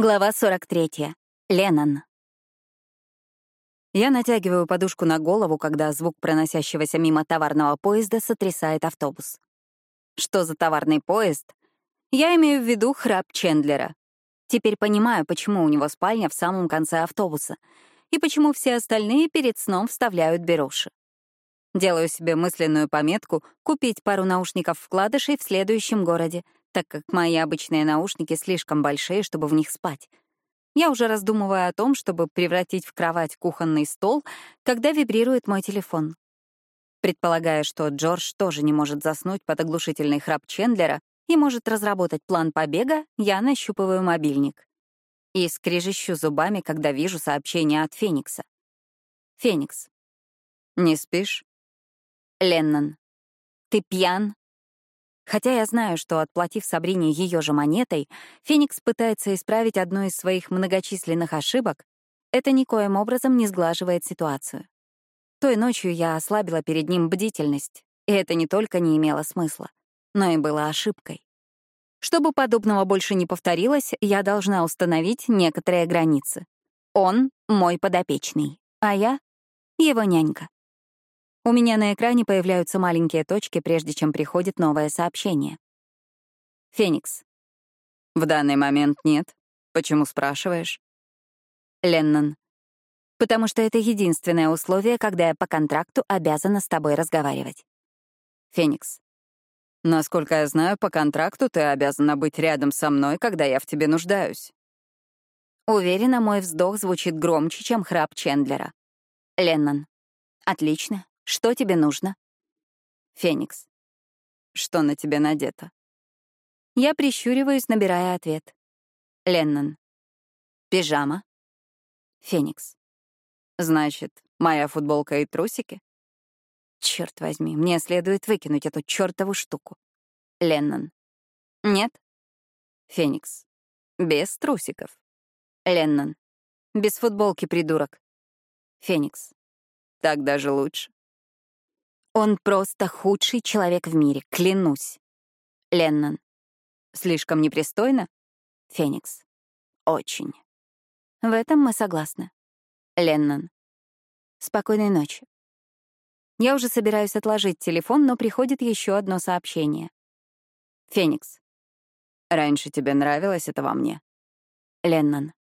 Глава 43. Леннон. Я натягиваю подушку на голову, когда звук проносящегося мимо товарного поезда сотрясает автобус. Что за товарный поезд? Я имею в виду храп Чендлера. Теперь понимаю, почему у него спальня в самом конце автобуса и почему все остальные перед сном вставляют беруши. Делаю себе мысленную пометку купить пару наушников-вкладышей в следующем городе — так как мои обычные наушники слишком большие, чтобы в них спать. Я уже раздумываю о том, чтобы превратить в кровать кухонный стол, когда вибрирует мой телефон. Предполагая, что Джордж тоже не может заснуть под оглушительный храп Чендлера и может разработать план побега, я нащупываю мобильник. И скрежещу зубами, когда вижу сообщение от Феникса. Феникс. «Не спишь?» Леннон. «Ты пьян?» Хотя я знаю, что, отплатив Сабрине ее же монетой, Феникс пытается исправить одну из своих многочисленных ошибок, это никоим образом не сглаживает ситуацию. Той ночью я ослабила перед ним бдительность, и это не только не имело смысла, но и было ошибкой. Чтобы подобного больше не повторилось, я должна установить некоторые границы. Он — мой подопечный, а я — его нянька. У меня на экране появляются маленькие точки, прежде чем приходит новое сообщение. Феникс. В данный момент нет. Почему спрашиваешь? Леннон. Потому что это единственное условие, когда я по контракту обязана с тобой разговаривать. Феникс. Насколько я знаю, по контракту ты обязана быть рядом со мной, когда я в тебе нуждаюсь. Уверена, мой вздох звучит громче, чем храп Чендлера. Леннон. Отлично. Что тебе нужно? Феникс. Что на тебе надето? Я прищуриваюсь, набирая ответ. Леннон. Пижама. Феникс. Значит, моя футболка и трусики? Черт возьми, мне следует выкинуть эту чертову штуку. Леннон. Нет? Феникс. Без трусиков. Леннон. Без футболки, придурок. Феникс. Так даже лучше. Он просто худший человек в мире, клянусь. Леннон. Слишком непристойно? Феникс. Очень. В этом мы согласны. Леннон. Спокойной ночи. Я уже собираюсь отложить телефон, но приходит еще одно сообщение. Феникс. Раньше тебе нравилось это во мне? Леннон.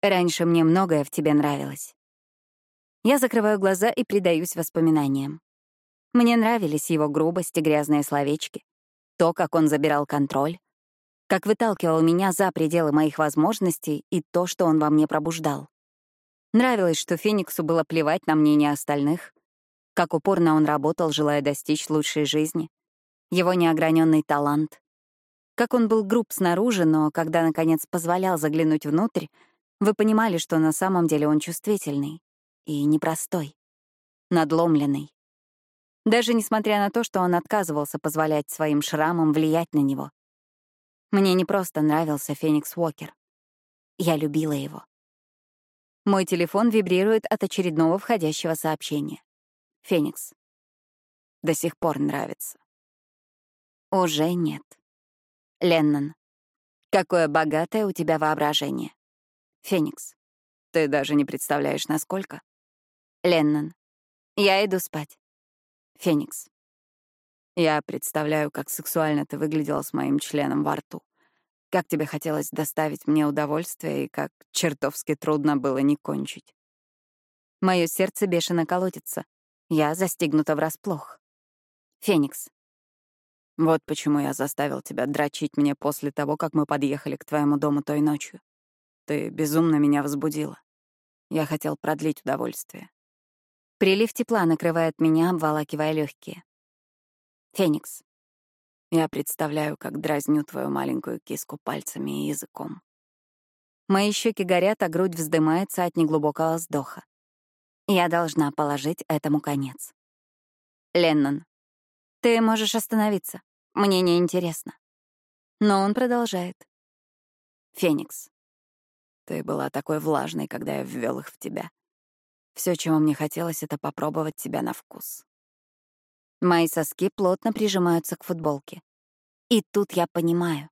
Раньше мне многое в тебе нравилось. Я закрываю глаза и предаюсь воспоминаниям. Мне нравились его грубость и грязные словечки, то, как он забирал контроль, как выталкивал меня за пределы моих возможностей и то, что он во мне пробуждал. Нравилось, что Фениксу было плевать на мнение остальных, как упорно он работал, желая достичь лучшей жизни, его неограненный талант, как он был груб снаружи, но когда, наконец, позволял заглянуть внутрь, вы понимали, что на самом деле он чувствительный и непростой, надломленный. Даже несмотря на то, что он отказывался позволять своим шрамам влиять на него. Мне не просто нравился Феникс Уокер. Я любила его. Мой телефон вибрирует от очередного входящего сообщения. Феникс. До сих пор нравится. Уже нет. Леннон. Какое богатое у тебя воображение. Феникс. Ты даже не представляешь, насколько. Леннон. Я иду спать. Феникс. Я представляю, как сексуально ты выглядела с моим членом во рту. Как тебе хотелось доставить мне удовольствие и как чертовски трудно было не кончить. Мое сердце бешено колотится. Я застигнута врасплох. Феникс. Вот почему я заставил тебя дрочить мне после того, как мы подъехали к твоему дому той ночью. Ты безумно меня возбудила. Я хотел продлить удовольствие. Прилив тепла накрывает меня, обволакивая легкие. Феникс. Я представляю, как дразню твою маленькую киску пальцами и языком. Мои щеки горят, а грудь вздымается от неглубокого вздоха. Я должна положить этому конец. Леннон. Ты можешь остановиться. Мне не интересно. Но он продолжает. Феникс. Ты была такой влажной, когда я ввел их в тебя. Все, чего мне хотелось, это попробовать тебя на вкус. Мои соски плотно прижимаются к футболке. И тут я понимаю.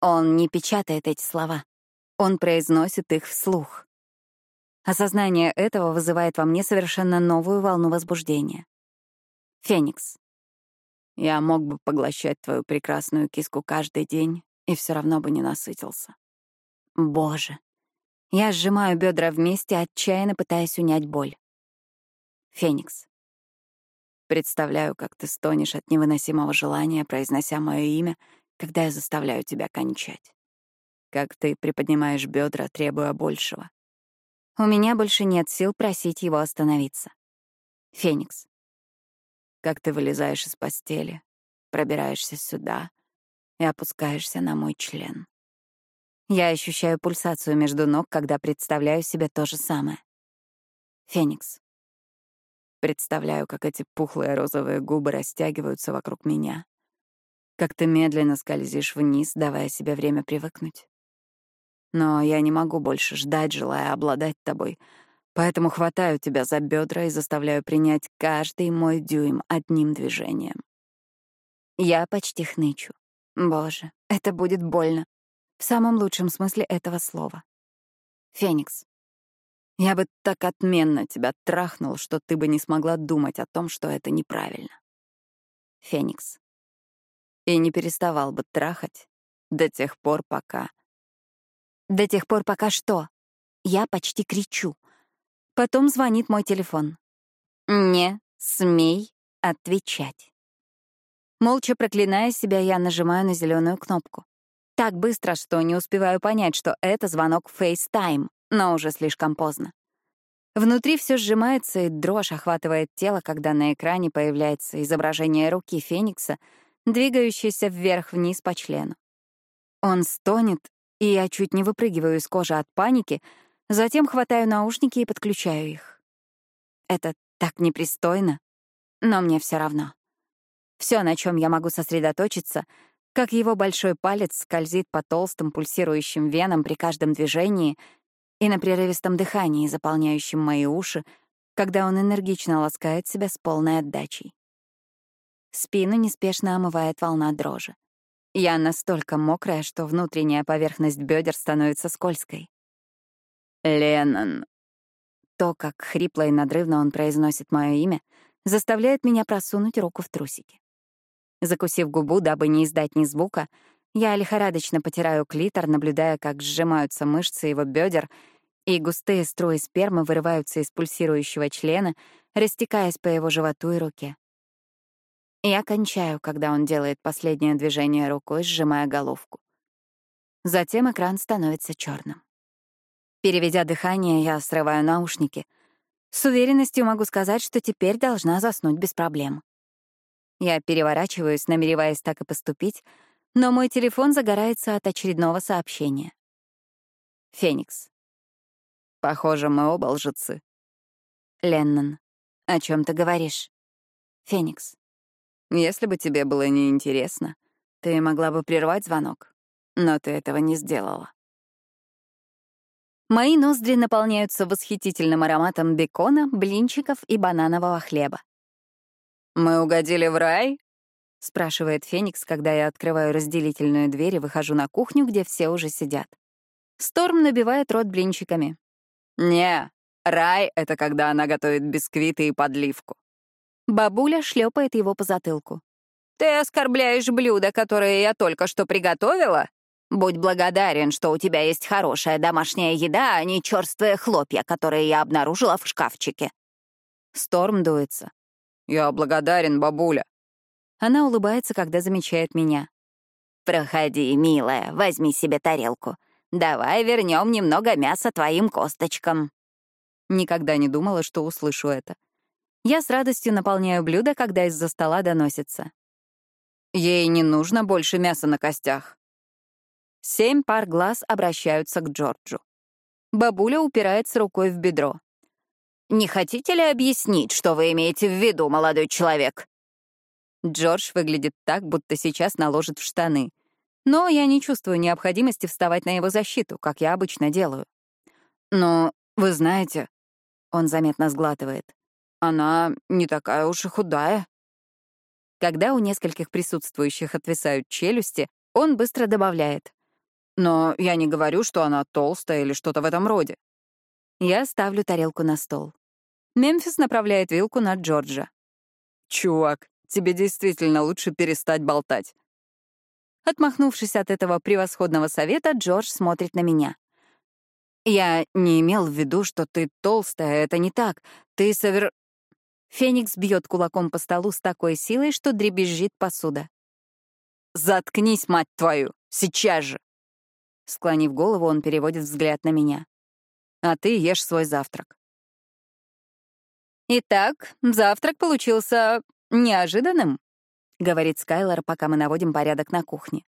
Он не печатает эти слова. Он произносит их вслух. Осознание этого вызывает во мне совершенно новую волну возбуждения. Феникс. Я мог бы поглощать твою прекрасную киску каждый день и все равно бы не насытился. Боже. Я сжимаю бедра вместе, отчаянно пытаясь унять боль. Феникс. Представляю, как ты стонешь от невыносимого желания, произнося мое имя, когда я заставляю тебя кончать. Как ты приподнимаешь бедра, требуя большего. У меня больше нет сил просить его остановиться. Феникс. Как ты вылезаешь из постели, пробираешься сюда и опускаешься на мой член. Я ощущаю пульсацию между ног, когда представляю себе то же самое. Феникс. Представляю, как эти пухлые розовые губы растягиваются вокруг меня. Как ты медленно скользишь вниз, давая себе время привыкнуть. Но я не могу больше ждать, желая обладать тобой, поэтому хватаю тебя за бедра и заставляю принять каждый мой дюйм одним движением. Я почти хнычу. Боже, это будет больно. В самом лучшем смысле этого слова. Феникс. Я бы так отменно тебя трахнул, что ты бы не смогла думать о том, что это неправильно. Феникс. И не переставал бы трахать до тех пор, пока... До тех пор, пока что? Я почти кричу. Потом звонит мой телефон. Не смей отвечать. Молча проклиная себя, я нажимаю на зеленую кнопку. Так быстро, что не успеваю понять, что это звонок FaceTime, но уже слишком поздно. Внутри все сжимается, и дрожь охватывает тело, когда на экране появляется изображение руки Феникса, двигающейся вверх-вниз по члену. Он стонет, и я чуть не выпрыгиваю из кожи от паники, затем хватаю наушники и подключаю их. Это так непристойно, но мне все равно. Все, на чем я могу сосредоточиться, как его большой палец скользит по толстым пульсирующим венам при каждом движении и на прерывистом дыхании, заполняющем мои уши, когда он энергично ласкает себя с полной отдачей. Спину неспешно омывает волна дрожи. Я настолько мокрая, что внутренняя поверхность бедер становится скользкой. «Леннон». То, как хрипло и надрывно он произносит мое имя, заставляет меня просунуть руку в трусики. Закусив губу, дабы не издать ни звука, я лихорадочно потираю клитор, наблюдая, как сжимаются мышцы его бедер, и густые струи спермы вырываются из пульсирующего члена, растекаясь по его животу и руке. Я кончаю, когда он делает последнее движение рукой, сжимая головку. Затем экран становится черным. Переведя дыхание, я срываю наушники. С уверенностью могу сказать, что теперь должна заснуть без проблем. Я переворачиваюсь, намереваясь так и поступить, но мой телефон загорается от очередного сообщения. Феникс. Похоже, мы оба лжецы. Леннон. О чем ты говоришь? Феникс. Если бы тебе было неинтересно, ты могла бы прервать звонок, но ты этого не сделала. Мои ноздри наполняются восхитительным ароматом бекона, блинчиков и бананового хлеба. «Мы угодили в рай?» — спрашивает Феникс, когда я открываю разделительную дверь и выхожу на кухню, где все уже сидят. Сторм набивает рот блинчиками. «Не, рай — это когда она готовит бисквиты и подливку». Бабуля шлепает его по затылку. «Ты оскорбляешь блюдо, которое я только что приготовила? Будь благодарен, что у тебя есть хорошая домашняя еда, а не черствые хлопья, которые я обнаружила в шкафчике». Сторм дуется. «Я благодарен, бабуля». Она улыбается, когда замечает меня. «Проходи, милая, возьми себе тарелку. Давай вернем немного мяса твоим косточкам». Никогда не думала, что услышу это. Я с радостью наполняю блюдо, когда из-за стола доносится. Ей не нужно больше мяса на костях. Семь пар глаз обращаются к Джорджу. Бабуля упирается рукой в бедро. Не хотите ли объяснить, что вы имеете в виду, молодой человек?» Джордж выглядит так, будто сейчас наложит в штаны. Но я не чувствую необходимости вставать на его защиту, как я обычно делаю. «Но, вы знаете...» — он заметно сглатывает. «Она не такая уж и худая». Когда у нескольких присутствующих отвисают челюсти, он быстро добавляет. Но я не говорю, что она толстая или что-то в этом роде. Я ставлю тарелку на стол. Мемфис направляет вилку на Джорджа. «Чувак, тебе действительно лучше перестать болтать». Отмахнувшись от этого превосходного совета, Джордж смотрит на меня. «Я не имел в виду, что ты толстая, это не так. Ты совер...» Феникс бьет кулаком по столу с такой силой, что дребезжит посуда. «Заткнись, мать твою! Сейчас же!» Склонив голову, он переводит взгляд на меня. «А ты ешь свой завтрак». «Итак, завтрак получился неожиданным», — говорит Скайлор, пока мы наводим порядок на кухне.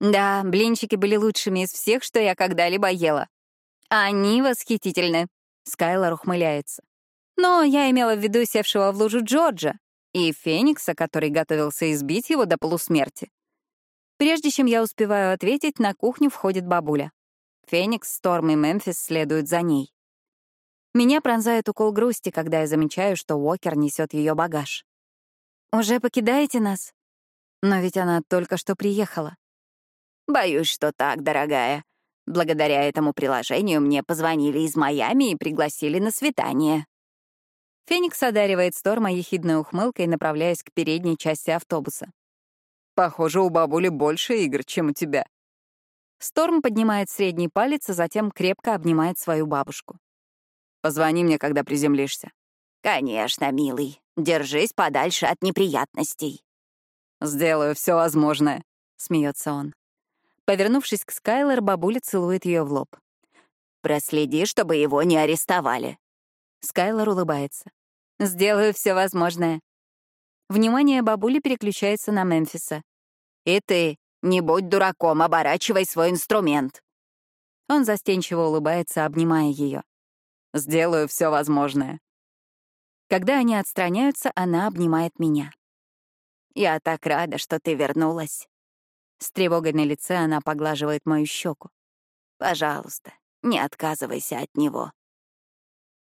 «Да, блинчики были лучшими из всех, что я когда-либо ела. Они восхитительны», — Скайлор ухмыляется. Но я имела в виду севшего в лужу Джорджа и Феникса, который готовился избить его до полусмерти. Прежде чем я успеваю ответить, на кухню входит бабуля. Феникс, Сторм и Мемфис следуют за ней. Меня пронзает укол грусти, когда я замечаю, что Уокер несет ее багаж. «Уже покидаете нас?» Но ведь она только что приехала. «Боюсь, что так, дорогая. Благодаря этому приложению мне позвонили из Майами и пригласили на свидание». Феникс одаривает Сторма ехидной ухмылкой, направляясь к передней части автобуса. «Похоже, у бабули больше игр, чем у тебя». Сторм поднимает средний палец, а затем крепко обнимает свою бабушку. «Позвони мне, когда приземлишься». «Конечно, милый. Держись подальше от неприятностей». «Сделаю все возможное», — смеется он. Повернувшись к Скайлер, бабуля целует ее в лоб. «Проследи, чтобы его не арестовали». Скайлор улыбается. Сделаю все возможное. Внимание бабули переключается на Мемфиса. И ты, не будь дураком, оборачивай свой инструмент. Он застенчиво улыбается, обнимая ее. Сделаю все возможное. Когда они отстраняются, она обнимает меня. Я так рада, что ты вернулась. С тревогой на лице она поглаживает мою щеку. Пожалуйста, не отказывайся от него.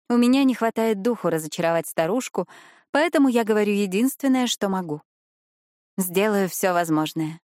У меня не хватает духу разочаровать старушку, поэтому я говорю единственное, что могу. Сделаю все возможное.